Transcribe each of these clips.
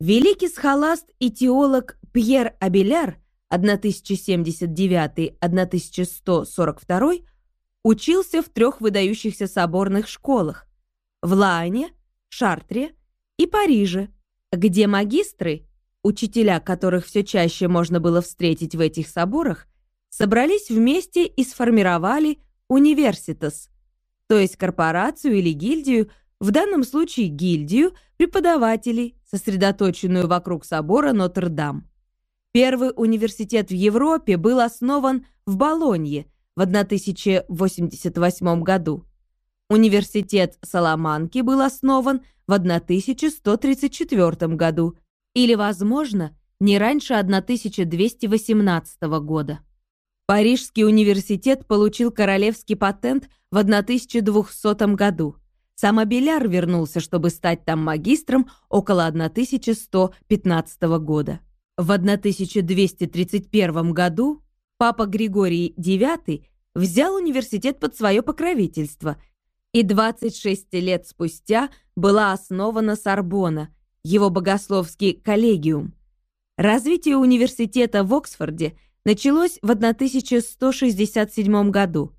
Великий схоласт и теолог Пьер Абеляр 1079-1142 учился в трех выдающихся соборных школах в Лаане, Шартре и Париже, где магистры, учителя которых все чаще можно было встретить в этих соборах, собрались вместе и сформировали университас, то есть корпорацию или гильдию, в данном случае гильдию преподавателей, сосредоточенную вокруг собора Нотр-Дам. Первый университет в Европе был основан в Болонье в 1088 году. Университет Саламанки был основан в 1134 году или, возможно, не раньше 1218 года. Парижский университет получил королевский патент в 1200 году. Сам Абеляр вернулся, чтобы стать там магистром около 1115 года. В 1231 году папа Григорий IX взял университет под свое покровительство, и 26 лет спустя была основана Сорбона, его богословский коллегиум. Развитие университета в Оксфорде началось в 1167 году,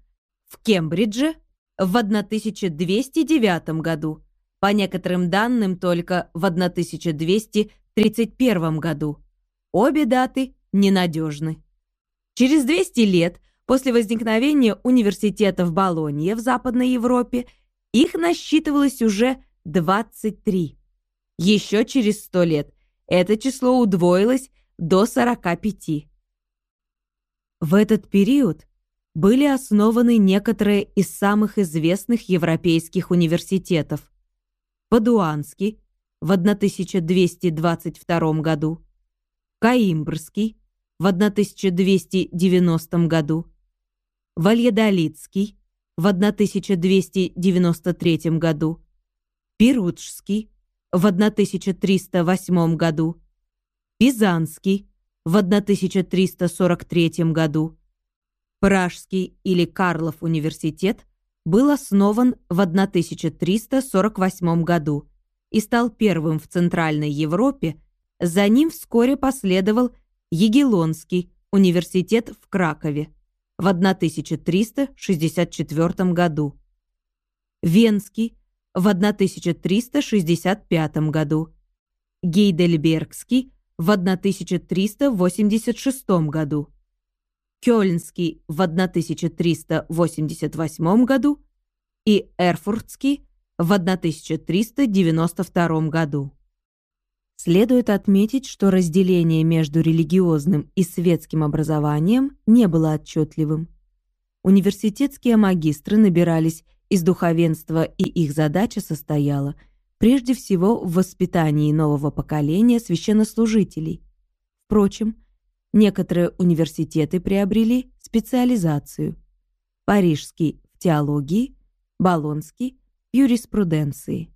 в Кембридже в 1209 году, по некоторым данным только в 1231 году. Обе даты ненадежны. Через 200 лет после возникновения университета в Болонье в Западной Европе их насчитывалось уже 23. Еще через 100 лет это число удвоилось до 45. В этот период были основаны некоторые из самых известных европейских университетов. Падуанский в 1222 году, Каимбрский в 1290 году, Вальядолидский в 1293 году, Перутшский в 1308 году, Пизанский в 1343 году. Пражский или Карлов университет был основан в 1348 году и стал первым в Центральной Европе. За ним вскоре последовал Егелонский университет в Кракове в 1364 году, Венский в 1365 году, Гейдельбергский в 1386 году, Кёльнский в 1388 году и Эрфуртский в 1392 году. Следует отметить, что разделение между религиозным и светским образованием не было отчетливым. Университетские магистры набирались из духовенства, и их задача состояла прежде всего в воспитании нового поколения священнослужителей. Впрочем, некоторые университеты приобрели специализацию. Парижский – в теологии, Болонский – в юриспруденции.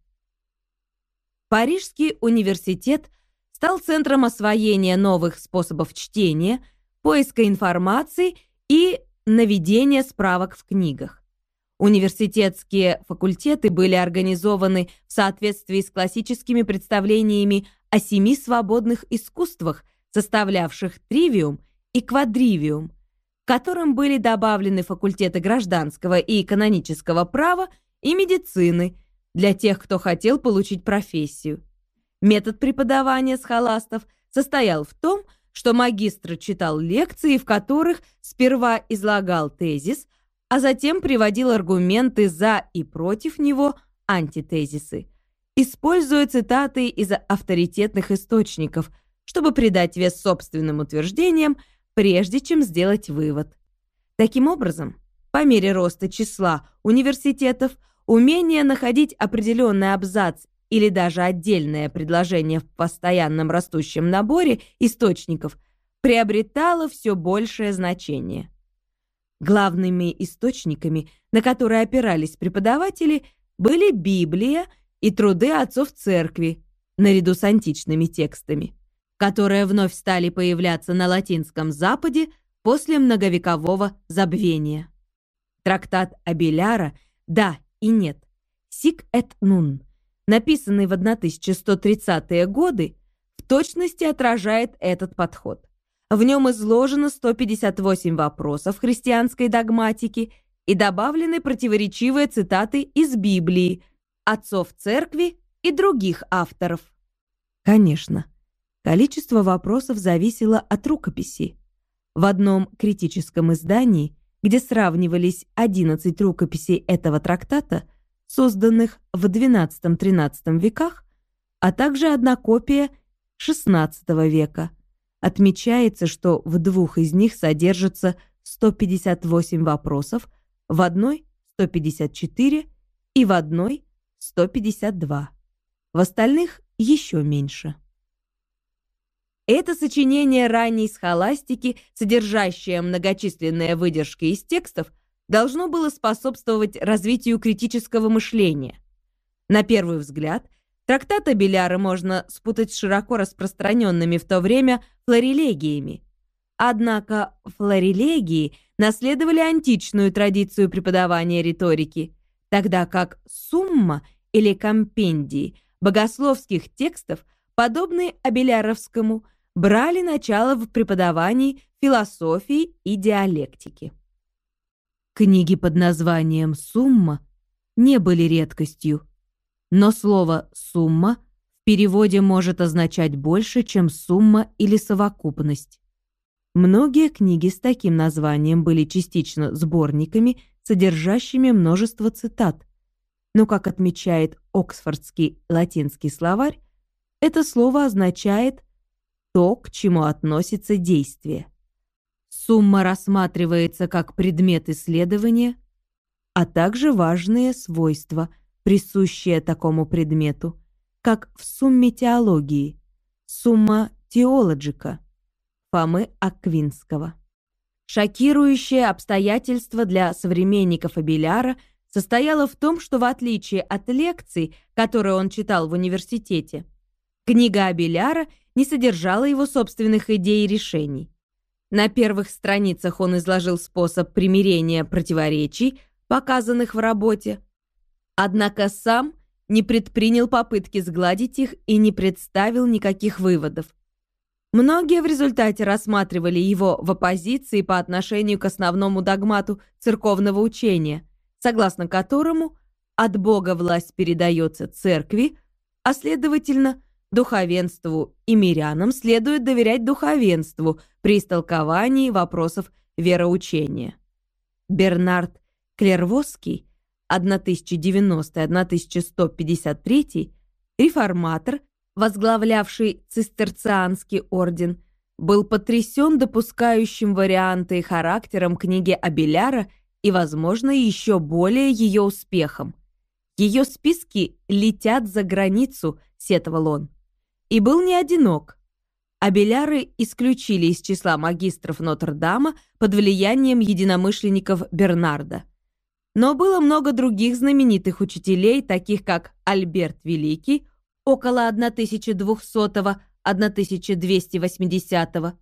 Парижский университет стал центром освоения новых способов чтения, поиска информации и наведения справок в книгах. Университетские факультеты были организованы в соответствии с классическими представлениями о семи свободных искусствах, составлявших тривиум и квадривиум, к которым были добавлены факультеты гражданского и канонического права и медицины – для тех, кто хотел получить профессию. Метод преподавания схоластов состоял в том, что магистр читал лекции, в которых сперва излагал тезис, а затем приводил аргументы за и против него антитезисы, используя цитаты из авторитетных источников, чтобы придать вес собственным утверждениям, прежде чем сделать вывод. Таким образом, по мере роста числа университетов – Умение находить определенный абзац или даже отдельное предложение в постоянном растущем наборе источников приобретало все большее значение. Главными источниками, на которые опирались преподаватели, были Библия и труды отцов церкви, наряду с античными текстами, которые вновь стали появляться на латинском Западе после многовекового забвения. Трактат Абеляра, да, и нет. Сик эт нун, написанный в 1130-е годы, точности отражает этот подход. В нем изложено 158 вопросов христианской догматики и добавлены противоречивые цитаты из Библии, отцов церкви и других авторов. Конечно, количество вопросов зависело от рукописи. В одном критическом издании, где сравнивались 11 рукописей этого трактата, созданных в XII-XIII веках, а также одна копия XVI века, Отмечается, что в двух из них содержится 158 вопросов, в одной – 154 и в одной – 152. В остальных еще меньше. Это сочинение ранней схоластики, содержащее многочисленные выдержки из текстов, должно было способствовать развитию критического мышления. На первый взгляд – Трактат Беляра можно спутать с широко распространенными в то время флорелегиями. Однако флорелегии наследовали античную традицию преподавания риторики, тогда как сумма или компендии богословских текстов, подобные Абеляровскому, брали начало в преподавании философии и диалектики. Книги под названием «Сумма» не были редкостью. Но слово «сумма» в переводе может означать больше, чем сумма или совокупность. Многие книги с таким названием были частично сборниками, содержащими множество цитат. Но, как отмечает Оксфордский латинский словарь, это слово означает то, к чему относится действие. Сумма рассматривается как предмет исследования, а также важные свойства, присущее такому предмету, как в сумме теологии, сумма теологика Фомы Аквинского. Шокирующее обстоятельство для современников Абеляра состояло в том, что в отличие от лекций, которые он читал в университете, книга Абеляра не содержала его собственных идей и решений. На первых страницах он изложил способ примирения противоречий, показанных в работе, Однако сам не предпринял попытки сгладить их и не представил никаких выводов. Многие в результате рассматривали его в оппозиции по отношению к основному догмату церковного учения, согласно которому от Бога власть передается церкви, а следовательно, духовенству и мирянам следует доверять духовенству при истолковании вопросов вероучения. Бернард Клервосский 1090-1153, реформатор, возглавлявший цистерцианский орден, был потрясен допускающим варианты и характером книги Абеляра и, возможно, еще более ее успехом. Ее списки летят за границу, сетовал он. И был не одинок. Абеляры исключили из числа магистров Нотр-Дама под влиянием единомышленников Бернарда. Но было много других знаменитых учителей, таких как Альберт Великий, около 1200-1280.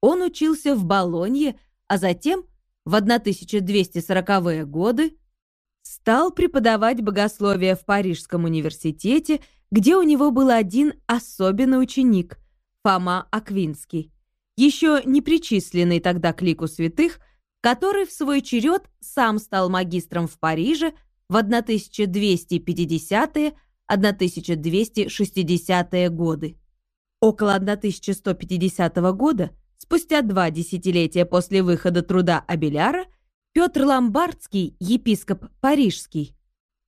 Он учился в Болонье, а затем в 1240-е годы стал преподавать богословие в Парижском университете, где у него был один особенный ученик – Фома Аквинский, еще не причисленный тогда к лику святых – который в свой черед сам стал магистром в Париже в 1250-1260-е годы. Около 1150 года, спустя два десятилетия после выхода труда Абеляра, Петр Ломбардский, епископ Парижский,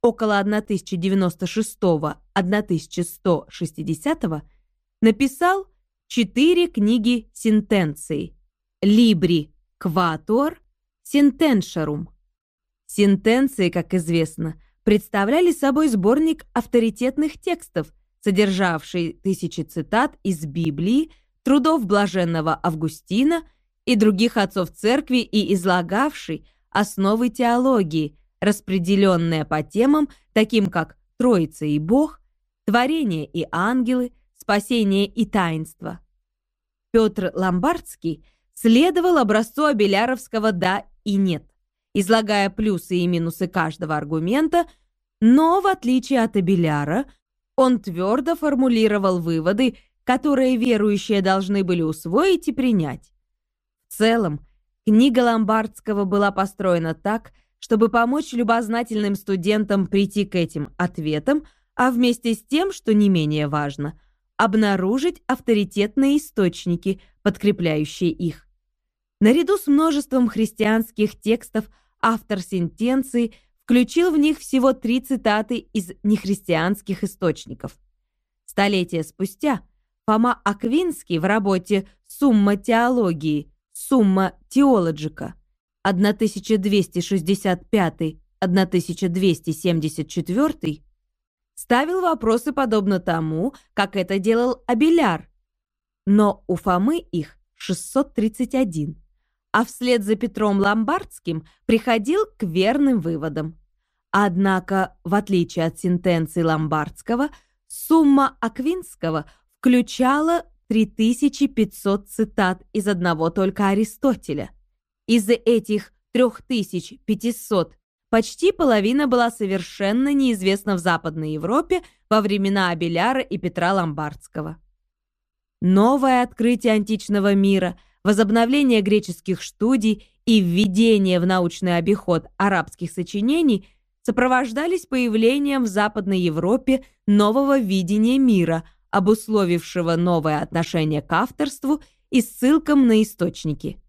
около 1096-1160 написал четыре книги сентенций «Либри Кватор», Сентеншерум. Сентенции, как известно, представляли собой сборник авторитетных текстов, содержавший тысячи цитат из Библии, трудов блаженного Августина и других отцов церкви и излагавший основы теологии, распределенные по темам, таким как Троица и Бог, Творение и ангелы, Спасение и таинство. Петр Ломбардский следовал образцу Абеляровского «да» и нет, излагая плюсы и минусы каждого аргумента, но, в отличие от Абеляра, он твердо формулировал выводы, которые верующие должны были усвоить и принять. В целом, книга Ломбардского была построена так, чтобы помочь любознательным студентам прийти к этим ответам, а вместе с тем, что не менее важно, обнаружить авторитетные источники, подкрепляющие их. Наряду с множеством христианских текстов автор сентенции включил в них всего три цитаты из нехристианских источников. Столетия спустя Фома Аквинский в работе «Сумма теологии» «Сумма теологика» 1265-1274 ставил вопросы подобно тому, как это делал Абеляр. Но у Фомы их 631, а вслед за Петром Ломбардским приходил к верным выводам. Однако, в отличие от сентенции Ломбардского, сумма Аквинского включала 3500 цитат из одного только Аристотеля. Из этих 3500 почти половина была совершенно неизвестна в Западной Европе во времена Абеляра и Петра Ломбардского. Новое открытие античного мира, возобновление греческих студий и введение в научный обиход арабских сочинений сопровождались появлением в Западной Европе нового видения мира, обусловившего новое отношение к авторству и ссылкам на источники.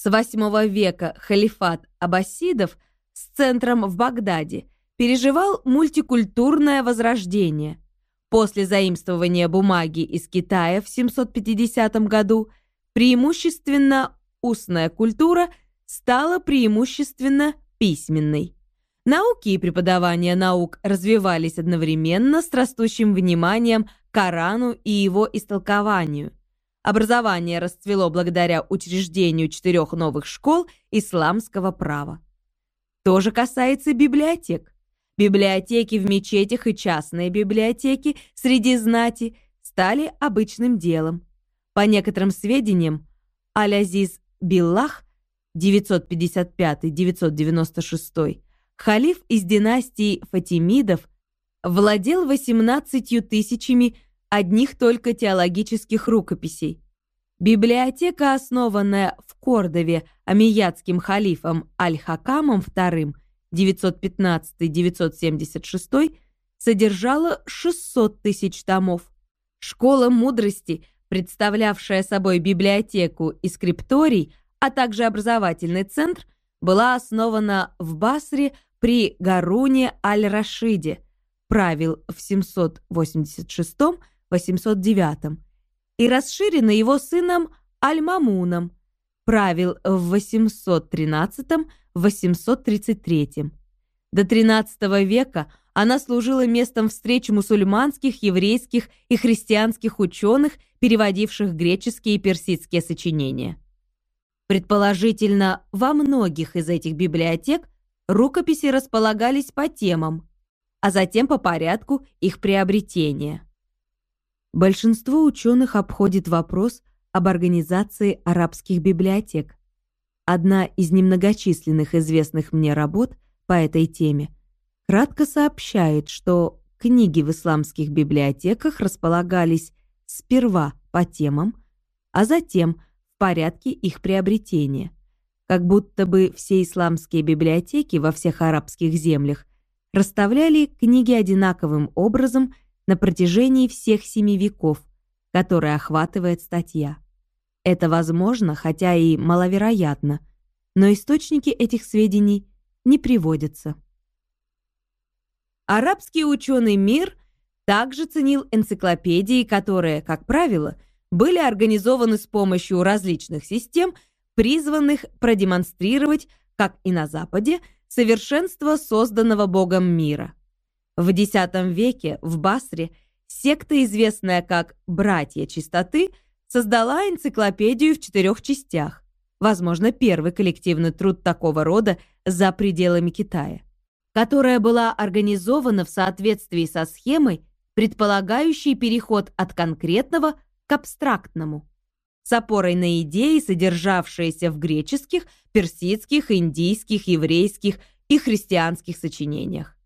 С VIII века халифат аббасидов с центром в Багдаде переживал мультикультурное возрождение. После заимствования бумаги из Китая в 750 году преимущественно устная культура стала преимущественно письменной. Науки и преподавание наук развивались одновременно с растущим вниманием к Корану и его истолкованию. Образование расцвело благодаря учреждению четырех новых школ исламского права. То же касается библиотек. Библиотеки в мечетях и частные библиотеки среди знати стали обычным делом. По некоторым сведениям, Аль-Азиз Биллах 955-996, халиф из династии Фатимидов, владел 18 тысячами одних только теологических рукописей. Библиотека, основанная в Кордове амиядским халифом Аль-Хакамом II 915-976, содержала 600 тысяч томов. Школа мудрости, представлявшая собой библиотеку и скрипторий, а также образовательный центр, была основана в Басре при Гаруне Аль-Рашиде, правил в 786 809 и расширена его сыном Аль-Мамуном, правил в 813-833. До XIII века она служила местом встреч мусульманских, еврейских и христианских ученых, переводивших греческие и персидские сочинения. Предположительно, во многих из этих библиотек рукописи располагались по темам, а затем по порядку их приобретения. Большинство ученых обходит вопрос об организации арабских библиотек. Одна из немногочисленных известных мне работ по этой теме кратко сообщает, что книги в исламских библиотеках располагались сперва по темам, а затем в порядке их приобретения, как будто бы все исламские библиотеки во всех арабских землях расставляли книги одинаковым образом – на протяжении всех семи веков, которые охватывает статья. Это возможно, хотя и маловероятно, но источники этих сведений не приводятся. Арабский ученый мир также ценил энциклопедии, которые, как правило, были организованы с помощью различных систем, призванных продемонстрировать, как и на Западе, совершенство созданного Богом мира. В X веке в Басре секта, известная как «Братья чистоты», создала энциклопедию в четырех частях, возможно, первый коллективный труд такого рода за пределами Китая, которая была организована в соответствии со схемой, предполагающей переход от конкретного к абстрактному, с опорой на идеи, содержавшиеся в греческих, персидских, индийских, еврейских и христианских сочинениях.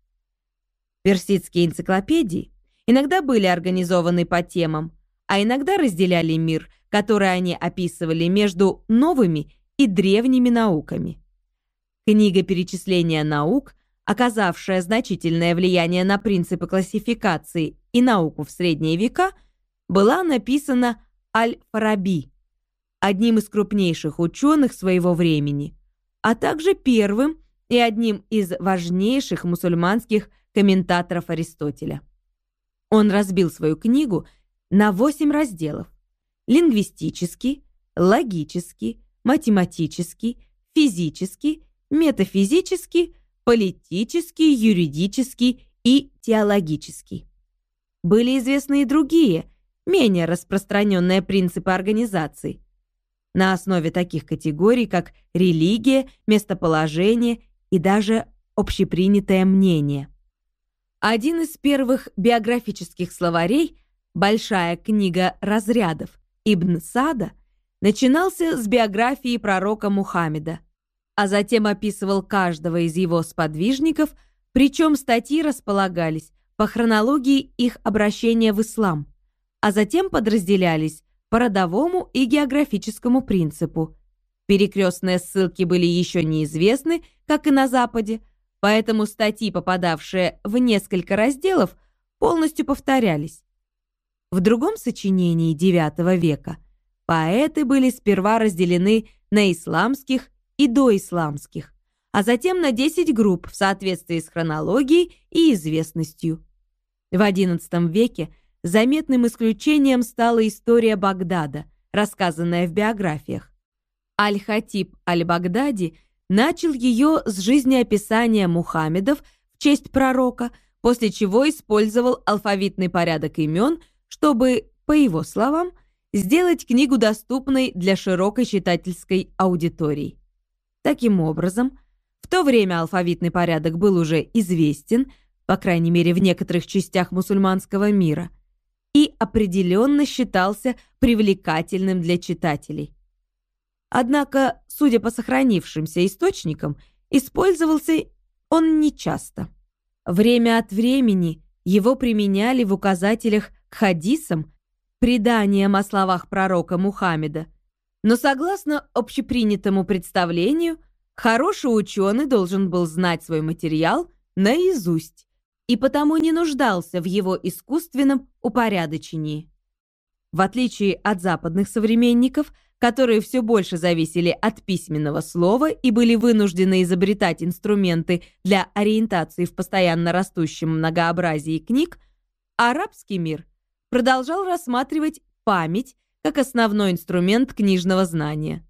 Персидские энциклопедии иногда были организованы по темам, а иногда разделяли мир, который они описывали между новыми и древними науками. Книга перечисления наук, оказавшая значительное влияние на принципы классификации и науку в средние века, была написана Аль-Фараби, одним из крупнейших ученых своего времени, а также первым и одним из важнейших мусульманских комментаторов Аристотеля. Он разбил свою книгу на восемь разделов – лингвистический, логический, математический, физический, метафизический, политический, юридический и теологический. Были известны и другие, менее распространенные принципы организации. На основе таких категорий, как религия, местоположение и даже общепринятое мнение. Один из первых биографических словарей, большая книга разрядов Ибн Сада, начинался с биографии пророка Мухаммеда, а затем описывал каждого из его сподвижников, причем статьи располагались по хронологии их обращения в ислам, а затем подразделялись по родовому и географическому принципу. Перекрестные ссылки были еще неизвестны, как и на Западе, поэтому статьи, попадавшие в несколько разделов, полностью повторялись. В другом сочинении IX века поэты были сперва разделены на исламских и доисламских, а затем на 10 групп в соответствии с хронологией и известностью. В XI веке заметным исключением стала история Багдада, рассказанная в биографиях. Аль-Хатиб аль-Багдади начал ее с жизнеописания Мухаммедов в честь пророка, после чего использовал алфавитный порядок имен, чтобы, по его словам, сделать книгу доступной для широкой читательской аудитории. Таким образом, в то время алфавитный порядок был уже известен, по крайней мере в некоторых частях мусульманского мира, и определенно считался привлекательным для читателей. Однако, судя по сохранившимся источникам, использовался он нечасто. Время от времени его применяли в указателях к хадисам, преданиям о словах пророка Мухаммеда. Но согласно общепринятому представлению, хороший ученый должен был знать свой материал наизусть и потому не нуждался в его искусственном упорядочении. В отличие от западных современников, которые все больше зависели от письменного слова и были вынуждены изобретать инструменты для ориентации в постоянно растущем многообразии книг, арабский мир продолжал рассматривать память как основной инструмент книжного знания.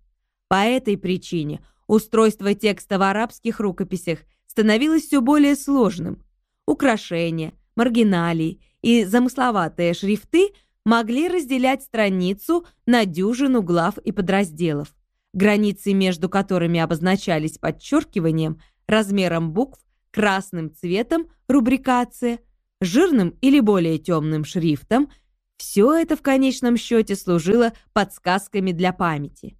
По этой причине устройство текста в арабских рукописях становилось все более сложным. Украшения, маргиналии и замысловатые шрифты – могли разделять страницу на дюжину глав и подразделов, границы между которыми обозначались подчеркиванием, размером букв, красным цветом, рубрикация, жирным или более темным шрифтом, все это в конечном счете служило подсказками для памяти.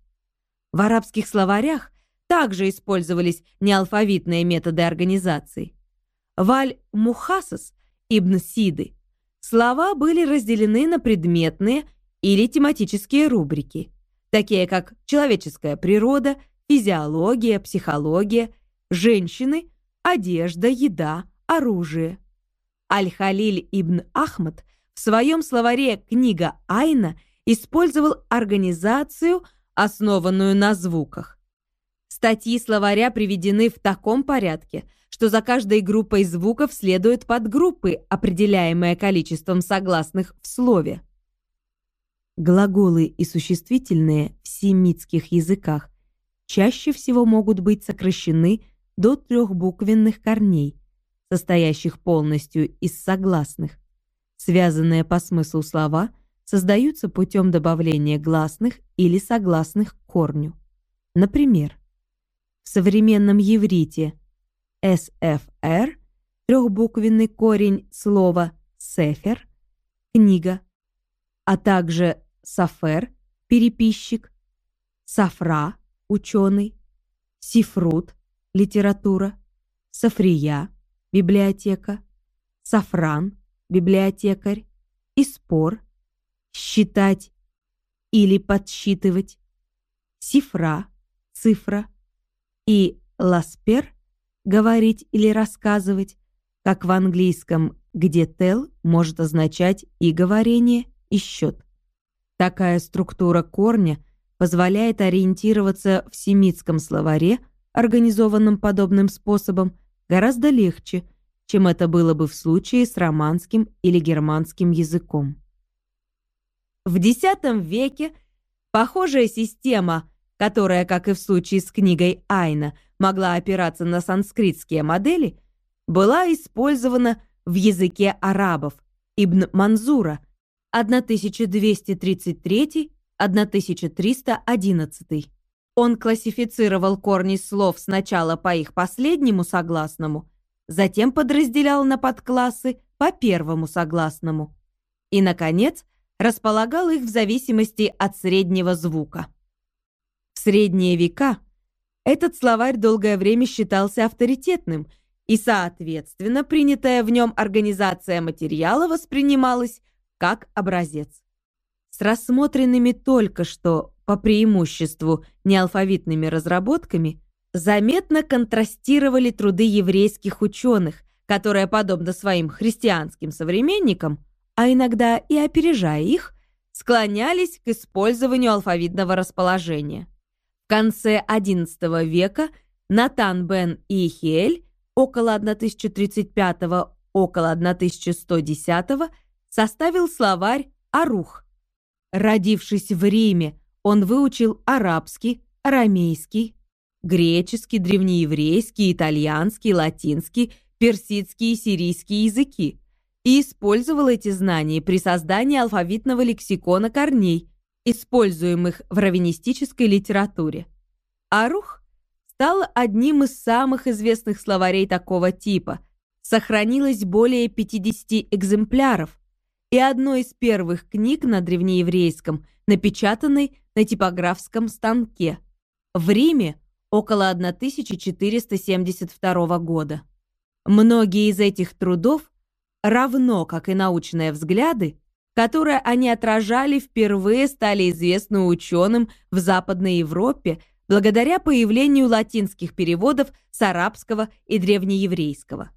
В арабских словарях также использовались неалфавитные методы организации. Валь-Мухасас Ибн Сиды Слова были разделены на предметные или тематические рубрики, такие как человеческая природа, физиология, психология, женщины, одежда, еда, оружие. Аль-Халиль ибн Ахмад в своем словаре «Книга Айна» использовал организацию, основанную на звуках. Статьи словаря приведены в таком порядке – что за каждой группой звуков следуют подгруппы, определяемые количеством согласных в слове. Глаголы и существительные в семитских языках чаще всего могут быть сокращены до трехбуквенных корней, состоящих полностью из согласных. Связанные по смыслу слова создаются путем добавления гласных или согласных к корню. Например, в современном еврите – СФР, трехбуквенный корень слова «сефер», книга, а также «сафер», переписчик, «сафра», ученый, «сифрут», литература, «сафрия», библиотека, «сафран», библиотекарь, «испор», считать или подсчитывать, сифра, цифра и ласпер — говорить или рассказывать, как в английском, где tell может означать и говорение, и счет. Такая структура корня позволяет ориентироваться в семитском словаре, организованном подобным способом, гораздо легче, чем это было бы в случае с романским или германским языком. В X веке похожая система, которая, как и в случае с книгой Айна, могла опираться на санскритские модели, была использована в языке арабов Ибн Манзура 1233-1311. Он классифицировал корни слов сначала по их последнему согласному, затем подразделял на подклассы по первому согласному и, наконец, располагал их в зависимости от среднего звука. Средние века этот словарь долгое время считался авторитетным, и, соответственно, принятая в нем организация материала воспринималась как образец. С рассмотренными только что по преимуществу неалфавитными разработками заметно контрастировали труды еврейских ученых, которые, подобно своим христианским современникам, а иногда и опережая их, склонялись к использованию алфавитного расположения. В конце XI века Натан бен Ихиэль около 1035 около 1110 составил словарь «Арух». Родившись в Риме, он выучил арабский, арамейский, греческий, древнееврейский, итальянский, латинский, персидский и сирийский языки и использовал эти знания при создании алфавитного лексикона корней, используемых в раввинистической литературе. Арух стал одним из самых известных словарей такого типа. Сохранилось более 50 экземпляров и одной из первых книг на древнееврейском, напечатанной на типографском станке. В Риме около 1472 года. Многие из этих трудов равно как и научные взгляды, которые они отражали, впервые стали известны ученым в Западной Европе благодаря появлению латинских переводов с арабского и древнееврейского.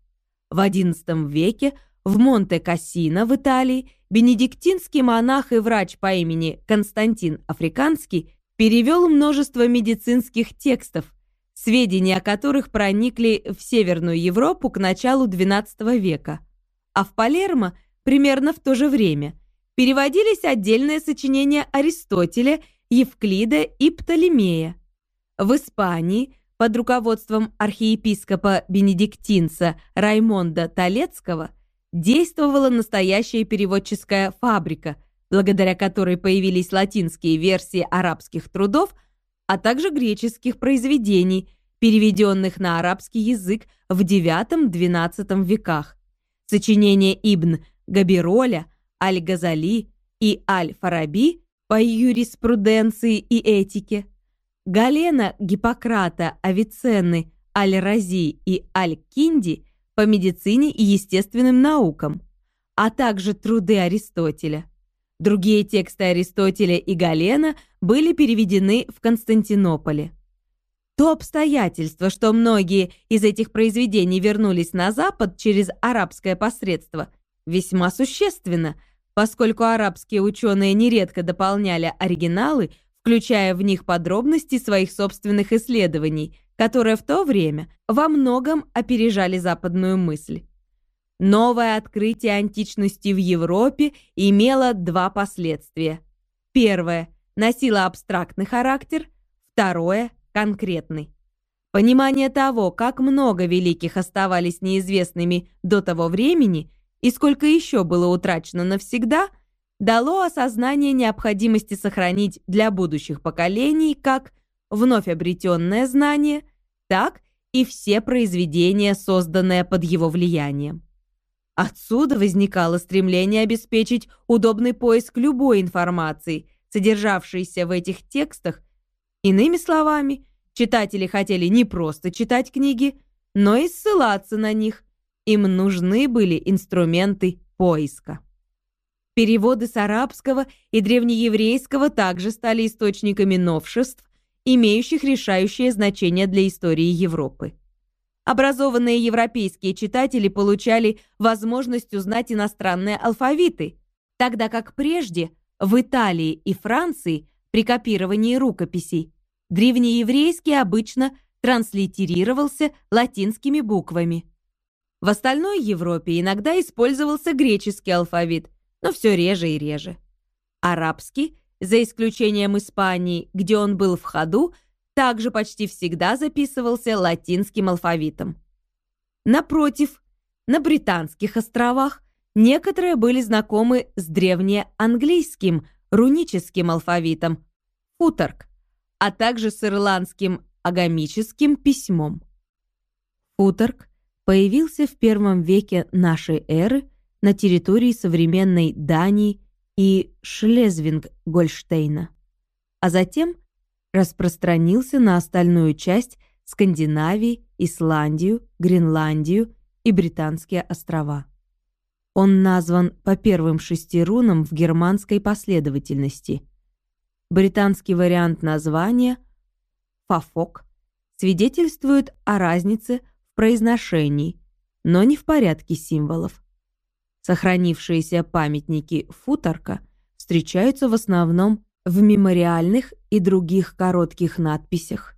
В XI веке в Монте-Кассино в Италии бенедиктинский монах и врач по имени Константин Африканский перевел множество медицинских текстов, сведения о которых проникли в Северную Европу к началу XII века – а в Палермо примерно в то же время переводились отдельные сочинения Аристотеля, Евклида и Птолемея. В Испании под руководством архиепископа бенедиктинца Раймонда Толецкого действовала настоящая переводческая фабрика, благодаря которой появились латинские версии арабских трудов, а также греческих произведений, переведенных на арабский язык в IX-XII веках. Сочинения Ибн Габироля, Аль-Газали и Аль-Фараби по юриспруденции и этике, Галена Гиппократа Авиценны, Аль-Рази и Аль-Кинди по медицине и естественным наукам, а также труды Аристотеля. Другие тексты Аристотеля и Галена были переведены в Константинополе. То обстоятельство, что многие из этих произведений вернулись на Запад через арабское посредство, весьма существенно, поскольку арабские ученые нередко дополняли оригиналы, включая в них подробности своих собственных исследований, которые в то время во многом опережали западную мысль. Новое открытие античности в Европе имело два последствия. Первое – носило абстрактный характер, второе конкретный. Понимание того, как много великих оставались неизвестными до того времени и сколько еще было утрачено навсегда, дало осознание необходимости сохранить для будущих поколений как вновь обретенное знание, так и все произведения, созданные под его влиянием. Отсюда возникало стремление обеспечить удобный поиск любой информации, содержавшейся в этих текстах Иными словами, читатели хотели не просто читать книги, но и ссылаться на них. Им нужны были инструменты поиска. Переводы с арабского и древнееврейского также стали источниками новшеств, имеющих решающее значение для истории Европы. Образованные европейские читатели получали возможность узнать иностранные алфавиты, тогда как прежде в Италии и Франции при копировании рукописей древнееврейский обычно транслитерировался латинскими буквами. В остальной Европе иногда использовался греческий алфавит, но все реже и реже. Арабский, за исключением Испании, где он был в ходу, также почти всегда записывался латинским алфавитом. Напротив, на Британских островах некоторые были знакомы с древнеанглийским руническим алфавитом футорг, а также с ирландским агамическим письмом. Футорг появился в первом веке нашей эры на территории современной Дании и Шлезвинг-Гольштейна, а затем распространился на остальную часть Скандинавии, Исландию, Гренландию и Британские острова. Он назван по первым шести рунам в германской последовательности. Британский вариант названия «фафок» свидетельствует о разнице в произношении, но не в порядке символов. Сохранившиеся памятники футорка встречаются в основном в мемориальных и других коротких надписях.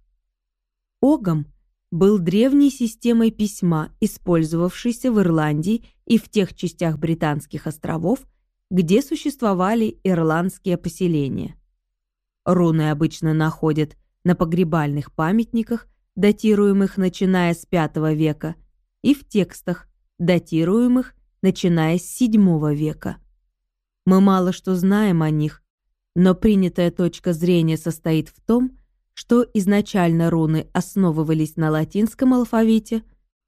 Огом был древней системой письма, использовавшейся в Ирландии и в тех частях британских островов, где существовали ирландские поселения. Руны обычно находят на погребальных памятниках, датируемых начиная с V века, и в текстах, датируемых начиная с VII века. Мы мало что знаем о них, но принятая точка зрения состоит в том, что изначально руны основывались на латинском алфавите,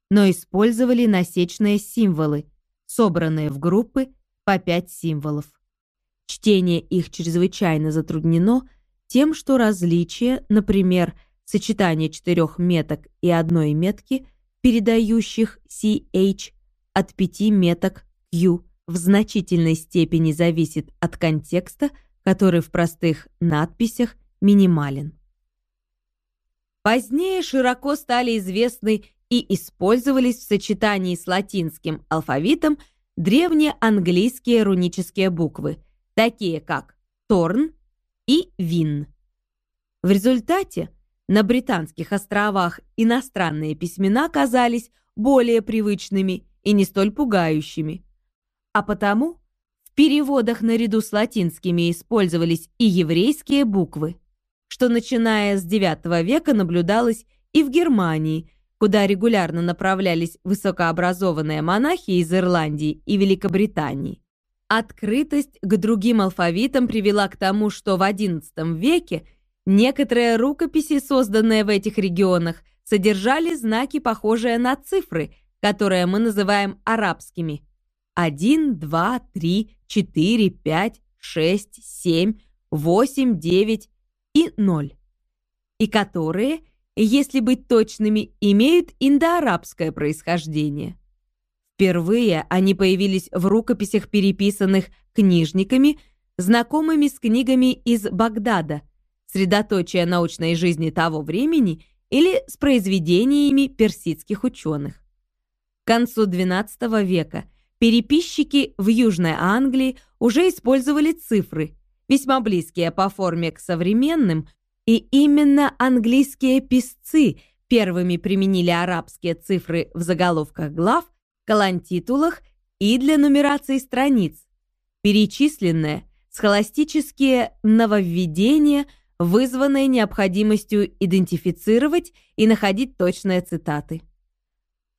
но использовали насечные символы, собранные в группы по пять символов. Чтение их чрезвычайно затруднено тем, что различия, например, сочетание четырех меток и одной метки, передающих CH, от пяти меток Q, в значительной степени зависит от контекста, который в простых надписях минимален. Позднее широко стали известны и использовались в сочетании с латинским алфавитом древние английские рунические буквы, такие как Торн и Вин. В результате на Британских островах иностранные письмена казались более привычными и не столь пугающими. А потому в переводах наряду с латинскими использовались и еврейские буквы, что начиная с IX века наблюдалось и в Германии, куда регулярно направлялись высокообразованные монахи из Ирландии и Великобритании. Открытость к другим алфавитам привела к тому, что в XI веке некоторые рукописи, созданные в этих регионах, содержали знаки, похожие на цифры, которые мы называем арабскими – 1, 2, 3, 4, 5, 6, 7, 8, 9 и 0, и которые, если быть точными, имеют индоарабское происхождение. Впервые они появились в рукописях, переписанных книжниками, знакомыми с книгами из Багдада, средоточия научной жизни того времени или с произведениями персидских ученых. К концу XII века переписчики в Южной Англии уже использовали цифры, весьма близкие по форме к современным, и именно английские писцы первыми применили арабские цифры в заголовках глав, колонтитулах и для нумерации страниц. Перечисленные схоластические нововведения, вызванные необходимостью идентифицировать и находить точные цитаты.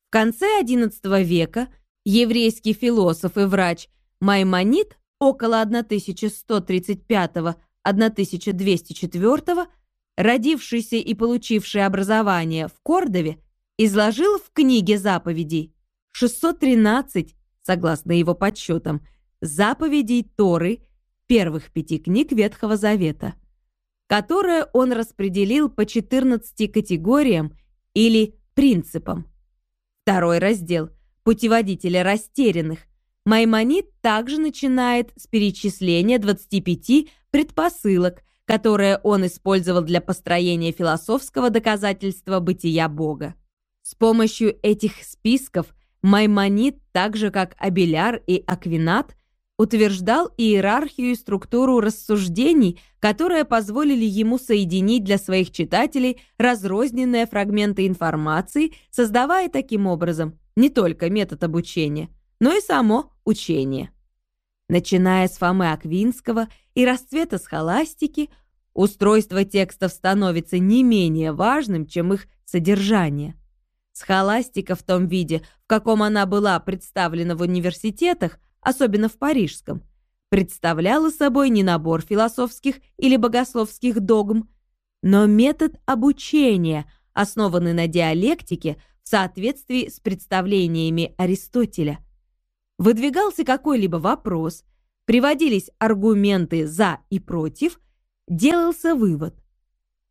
В конце XI века – Еврейский философ и врач Маймонид около 1135-1204, родившийся и получивший образование в Кордове, изложил в книге заповедей 613, согласно его подсчетам, заповедей Торы, первых пяти книг Ветхого Завета, которые он распределил по 14 категориям или принципам. Второй раздел – путеводителя растерянных, Маймонид также начинает с перечисления 25 предпосылок, которые он использовал для построения философского доказательства бытия Бога. С помощью этих списков Маймонид, так же как Абеляр и Аквинат, утверждал иерархию и структуру рассуждений, которые позволили ему соединить для своих читателей разрозненные фрагменты информации, создавая таким образом не только метод обучения, но и само учение. Начиная с Фомы Аквинского и расцвета схоластики, устройство текстов становится не менее важным, чем их содержание. Схоластика в том виде, в каком она была представлена в университетах, особенно в парижском, представляла собой не набор философских или богословских догм, но метод обучения, основанный на диалектике в соответствии с представлениями Аристотеля. Выдвигался какой-либо вопрос, приводились аргументы «за» и «против», делался вывод.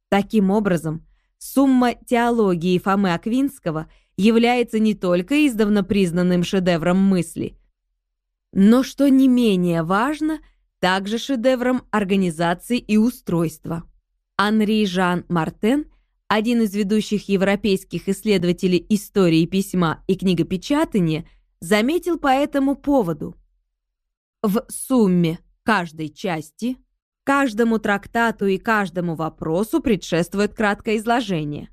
Таким образом, сумма теологии Фомы Аквинского является не только издавна признанным шедевром мысли, но, что не менее важно, также шедевром организации и устройства. Анри Жан Мартен, один из ведущих европейских исследователей истории письма и книгопечатания, заметил по этому поводу. В сумме каждой части, каждому трактату и каждому вопросу предшествует краткое изложение.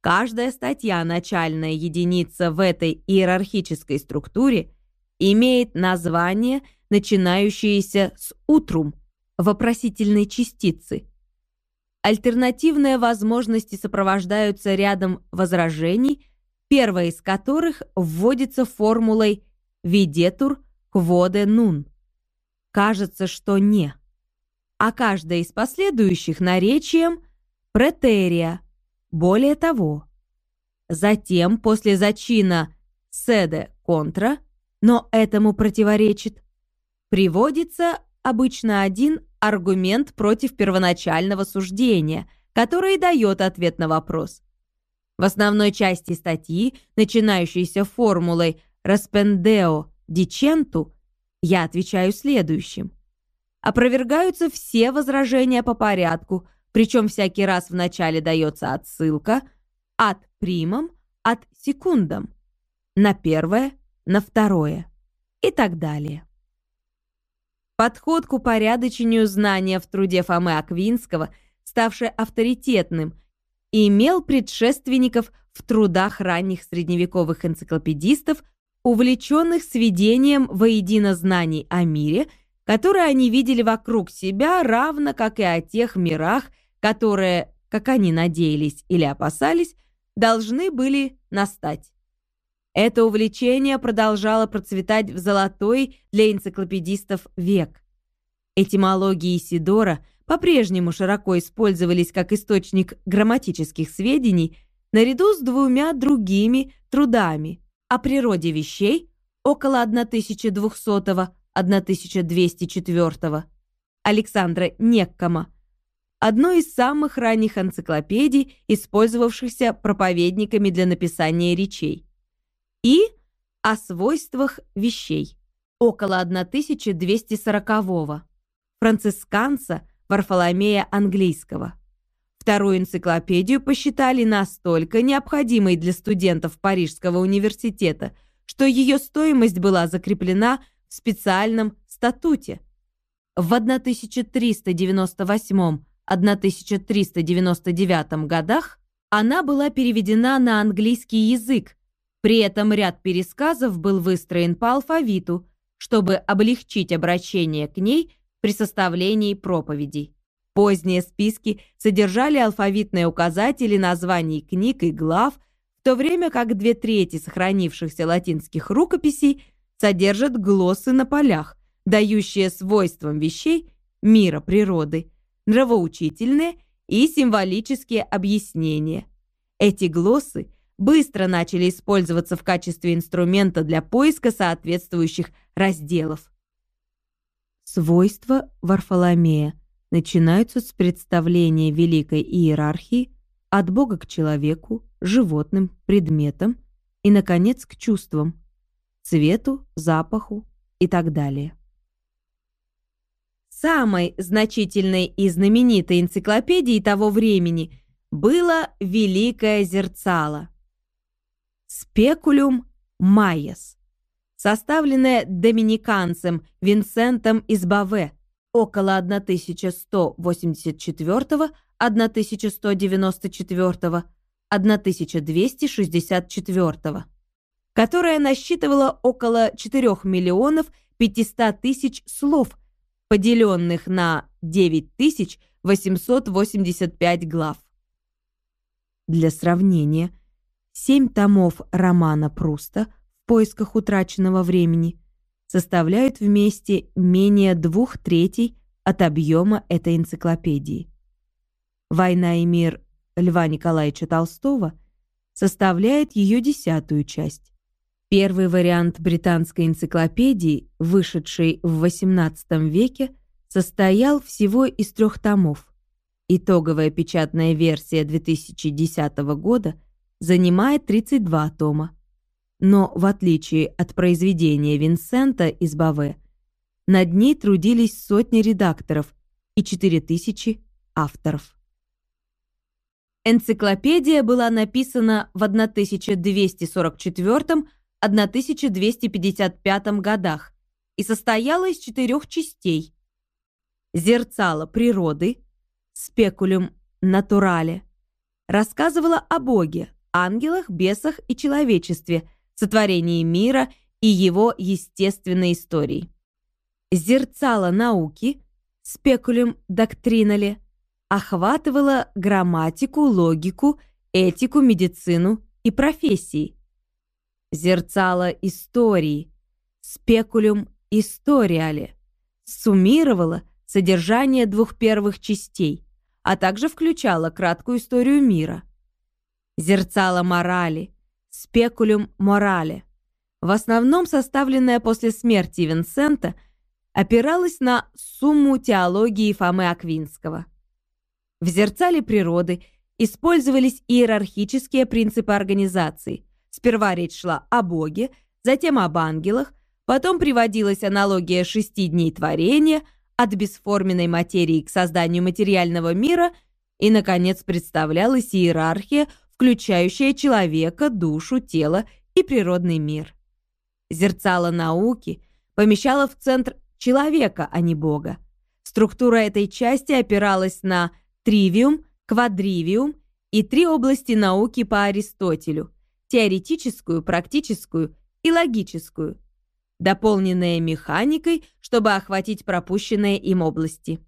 Каждая статья, начальная единица в этой иерархической структуре – имеет название, начинающееся с «утрум» вопросительной частицы. Альтернативные возможности сопровождаются рядом возражений, первая из которых вводится формулой «видетур кводе нун». Кажется, что не. А каждая из последующих наречием претерия. Более того. Затем, после зачина «седе контра», но этому противоречит. Приводится обычно один аргумент против первоначального суждения, который дает ответ на вопрос. В основной части статьи, начинающейся формулой «распендео диченту», я отвечаю следующим. Опровергаются все возражения по порядку, причем всякий раз в начале дается отсылка от примам, от секундам на первое на второе и так далее. Подход к упорядочению знания в труде Фомы Аквинского, ставший авторитетным, имел предшественников в трудах ранних средневековых энциклопедистов, увлеченных сведением воедино знаний о мире, которые они видели вокруг себя, равно как и о тех мирах, которые, как они надеялись или опасались, должны были настать. Это увлечение продолжало процветать в золотой для энциклопедистов век. Этимологии Сидора по-прежнему широко использовались как источник грамматических сведений наряду с двумя другими трудами о природе вещей около 1200-1204 Александра Неккома, одной из самых ранних энциклопедий, использовавшихся проповедниками для написания речей и о свойствах вещей около 1240-го францисканца Варфоломея Английского. Вторую энциклопедию посчитали настолько необходимой для студентов Парижского университета, что ее стоимость была закреплена в специальном статуте. В 1398-1399 годах она была переведена на английский язык при этом ряд пересказов был выстроен по алфавиту, чтобы облегчить обращение к ней при составлении проповедей. Поздние списки содержали алфавитные указатели названий книг и глав, в то время как две трети сохранившихся латинских рукописей содержат глоссы на полях, дающие свойствам вещей мира природы, нравоучительные и символические объяснения. Эти глоссы – быстро начали использоваться в качестве инструмента для поиска соответствующих разделов. Свойства Варфоломея начинаются с представления великой иерархии от Бога к человеку, животным, предметам и, наконец, к чувствам, цвету, запаху, и так далее. Самой значительной и знаменитой энциклопедией того времени было Великое Зерцало. Спекулюм Майес, составленное доминиканцем Винсентом из Баве около 1194-1194, 1264, которое насчитывало около 4 миллионов 500 тысяч слов, поделенных на 9885 глав. Для сравнения, семь томов романа Пруста «В поисках утраченного времени» составляют вместе менее двух третей от объема этой энциклопедии. «Война и мир» Льва Николаевича Толстого составляет ее десятую часть. Первый вариант британской энциклопедии, вышедший в XVIII веке, состоял всего из трех томов. Итоговая печатная версия 2010 года занимает 32 тома. Но, в отличие от произведения Винсента из Баве, над ней трудились сотни редакторов и 4000 авторов. Энциклопедия была написана в 1244-1255 годах и состояла из четырех частей. Зерцало природы, спекулюм натурале, рассказывала о Боге, ангелах, бесах и человечестве, сотворении мира и его естественной истории. Зерцало науки, спекулюм доктринале, охватывала грамматику, логику, этику, медицину и профессии. Зерцало истории, спекулюм историале, суммировала содержание двух первых частей, а также включала краткую историю мира. Зерцало морали, спекулюм морале, в основном составленная после смерти Винсента, опиралась на сумму теологии Фомы Аквинского. В зерцале природы использовались иерархические принципы организации. Сперва речь шла о Боге, затем об ангелах, потом приводилась аналогия шести дней творения – от бесформенной материи к созданию материального мира и, наконец, представлялась иерархия, включающая человека, душу, тело и природный мир. Зерцало науки помещало в центр человека, а не Бога. Структура этой части опиралась на тривиум, квадривиум и три области науки по Аристотелю – теоретическую, практическую и логическую – дополненное механикой, чтобы охватить пропущенные им области.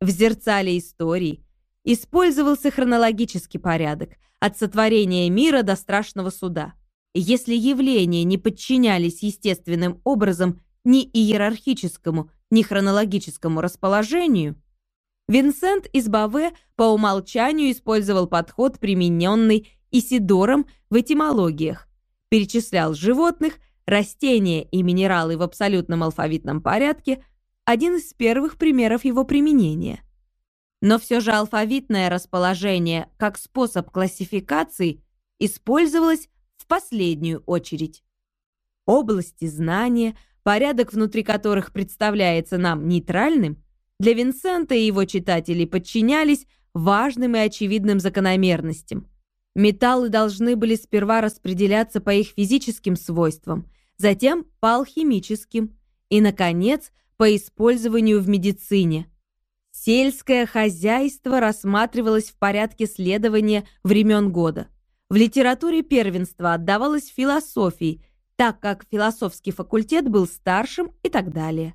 В зерцале истории использовался хронологический порядок от сотворения мира до страшного суда. Если явления не подчинялись естественным образом ни иерархическому, ни хронологическому расположению, Винсент из Баве по умолчанию использовал подход, примененный Исидором в этимологиях, перечислял животных, растения и минералы в абсолютном алфавитном порядке – один из первых примеров его применения. Но все же алфавитное расположение как способ классификации использовалось в последнюю очередь. Области знания, порядок внутри которых представляется нам нейтральным, для Винсента и его читателей подчинялись важным и очевидным закономерностям. Металлы должны были сперва распределяться по их физическим свойствам, затем по алхимическим и, наконец, по использованию в медицине. Сельское хозяйство рассматривалось в порядке следования времен года. В литературе первенство отдавалось философии, так как философский факультет был старшим и так далее.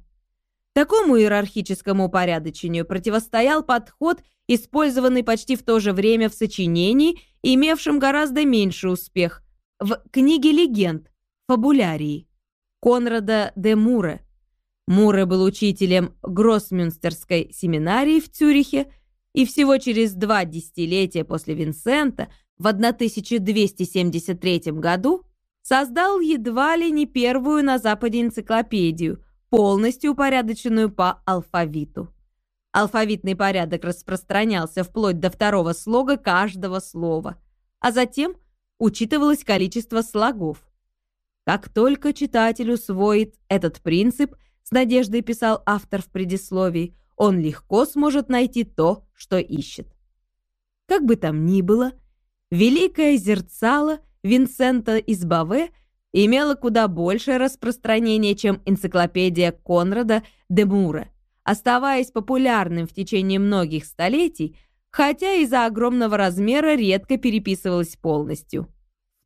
Такому иерархическому упорядочению противостоял подход, использованный почти в то же время в сочинении, имевшем гораздо меньший успех, в «Книге легенд», фабулярии Конрада де Муре. Муре был учителем Гроссмюнстерской семинарии в Цюрихе и всего через два десятилетия после Винсента в 1273 году создал едва ли не первую на Западе энциклопедию, полностью упорядоченную по алфавиту. Алфавитный порядок распространялся вплоть до второго слога каждого слова, а затем учитывалось количество слогов. Как только читатель усвоит этот принцип, с надеждой писал автор в предисловии, он легко сможет найти то, что ищет. Как бы там ни было, великое зерцало Винсента из Баве имело куда большее распространение, чем энциклопедия Конрада де Мура, оставаясь популярным в течение многих столетий, хотя из-за огромного размера редко переписывалась полностью.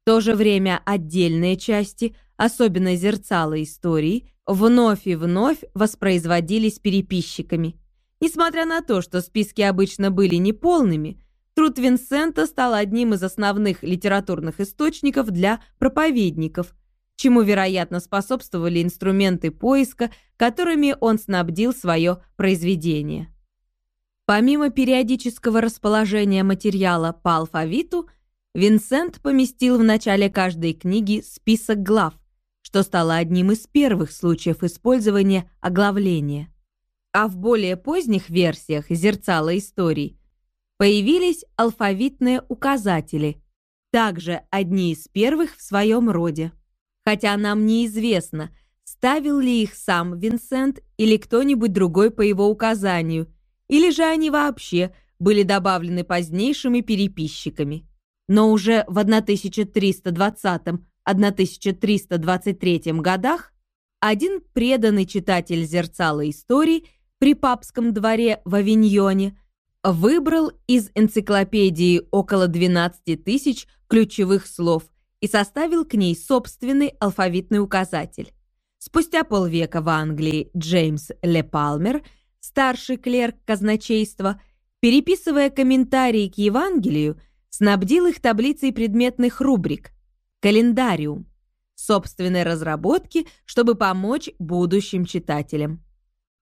В то же время отдельные части, особенно зерцало истории, вновь и вновь воспроизводились переписчиками. Несмотря на то, что списки обычно были неполными, труд Винсента стал одним из основных литературных источников для проповедников, чему, вероятно, способствовали инструменты поиска, которыми он снабдил свое произведение. Помимо периодического расположения материала по алфавиту, Винсент поместил в начале каждой книги список глав, что стало одним из первых случаев использования оглавления. А в более поздних версиях «Зерцала историй» появились алфавитные указатели, также одни из первых в своем роде. Хотя нам неизвестно, ставил ли их сам Винсент или кто-нибудь другой по его указанию – или же они вообще были добавлены позднейшими переписчиками. Но уже в 1320-1323 годах один преданный читатель зерцала историй при папском дворе в Авиньоне выбрал из энциклопедии около 12 тысяч ключевых слов и составил к ней собственный алфавитный указатель. Спустя полвека в Англии Джеймс Ле Палмер – старший клерк казначейства, переписывая комментарии к Евангелию, снабдил их таблицей предметных рубрик «Календариум» собственной разработки, чтобы помочь будущим читателям.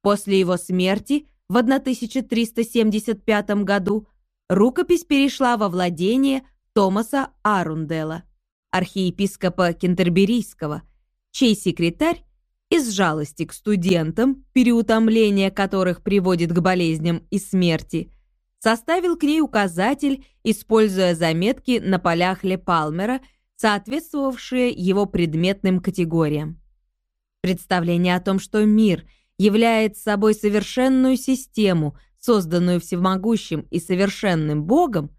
После его смерти в 1375 году рукопись перешла во владение Томаса Арундела, архиепископа Кентерберийского, чей секретарь из жалости к студентам, переутомление которых приводит к болезням и смерти, составил к ней указатель, используя заметки на полях Ле Палмера, соответствовавшие его предметным категориям. Представление о том, что мир является собой совершенную систему, созданную всемогущим и совершенным Богом,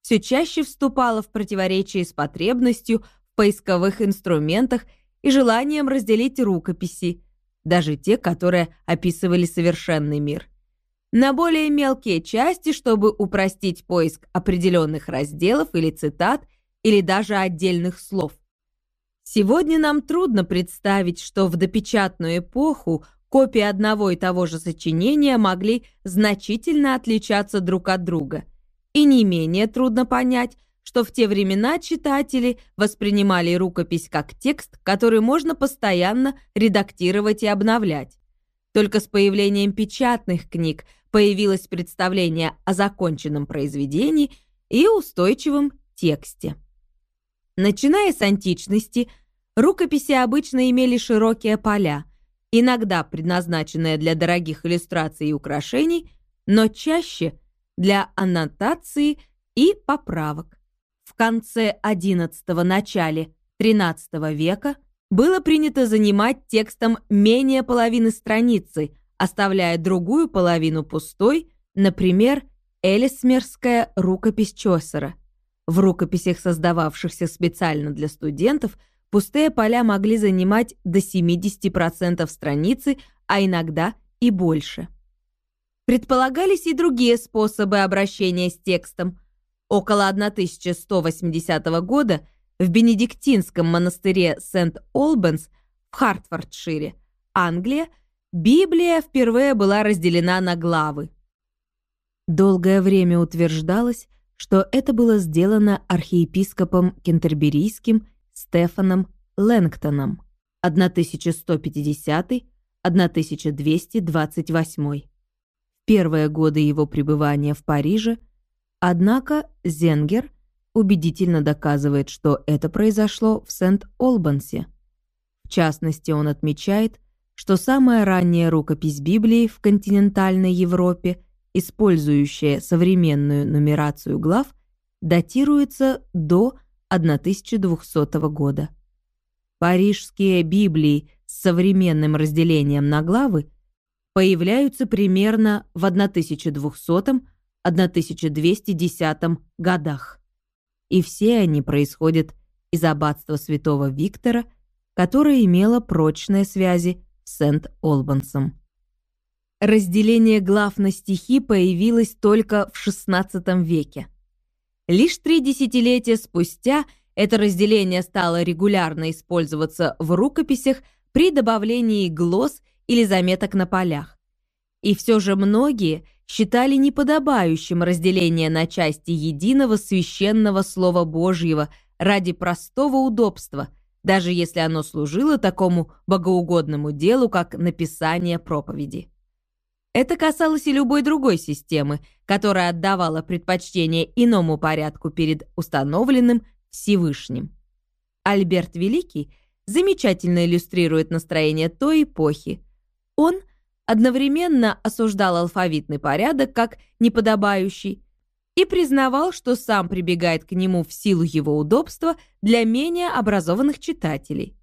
все чаще вступало в противоречие с потребностью в поисковых инструментах и желанием разделить рукописи, даже те, которые описывали совершенный мир, на более мелкие части, чтобы упростить поиск определенных разделов или цитат, или даже отдельных слов. Сегодня нам трудно представить, что в допечатную эпоху копии одного и того же сочинения могли значительно отличаться друг от друга. И не менее трудно понять, что в те времена читатели воспринимали рукопись как текст, который можно постоянно редактировать и обновлять. Только с появлением печатных книг появилось представление о законченном произведении и устойчивом тексте. Начиная с античности, рукописи обычно имели широкие поля, иногда предназначенные для дорогих иллюстраций и украшений, но чаще для аннотации и поправок в конце XI – начале XIII века было принято занимать текстом менее половины страницы, оставляя другую половину пустой, например, Элисмерская рукопись Чосера. В рукописях, создававшихся специально для студентов, пустые поля могли занимать до 70% страницы, а иногда и больше. Предполагались и другие способы обращения с текстом – Около 1180 года в Бенедиктинском монастыре Сент-Олбенс в Хартфордшире, Англия, Библия впервые была разделена на главы. Долгое время утверждалось, что это было сделано архиепископом кентерберийским Стефаном Лэнгтоном 1150-1228. Первые годы его пребывания в Париже – Однако Зенгер убедительно доказывает, что это произошло в Сент-Олбансе. В частности, он отмечает, что самая ранняя рукопись Библии в континентальной Европе, использующая современную нумерацию глав, датируется до 1200 года. Парижские Библии с современным разделением на главы появляются примерно в 1200-1210 годах. И все они происходят из аббатства святого Виктора, которое имело прочные связи с Сент-Олбансом. Разделение глав на стихи появилось только в XVI веке. Лишь три десятилетия спустя это разделение стало регулярно использоваться в рукописях при добавлении глосс или заметок на полях. И все же многие считали неподобающим разделение на части единого священного Слова Божьего ради простого удобства, даже если оно служило такому богоугодному делу, как написание проповеди. Это касалось и любой другой системы, которая отдавала предпочтение иному порядку перед установленным Всевышним. Альберт Великий замечательно иллюстрирует настроение той эпохи. Он одновременно осуждал алфавитный порядок как неподобающий и признавал, что сам прибегает к нему в силу его удобства для менее образованных читателей.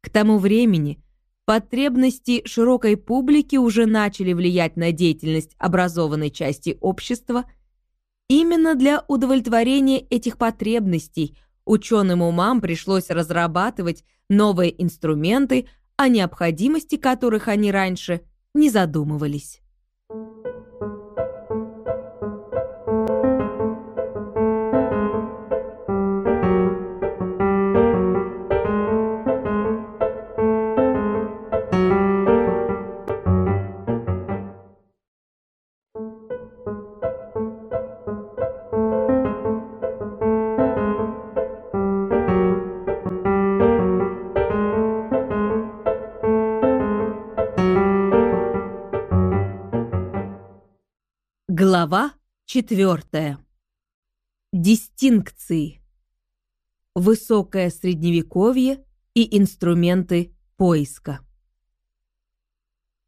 К тому времени – Потребности широкой публики уже начали влиять на деятельность образованной части общества. Именно для удовлетворения этих потребностей ученым умам пришлось разрабатывать новые инструменты, о необходимости которых они раньше не задумывались. Глава четвертая. Дистинкции. Высокое средневековье и инструменты поиска.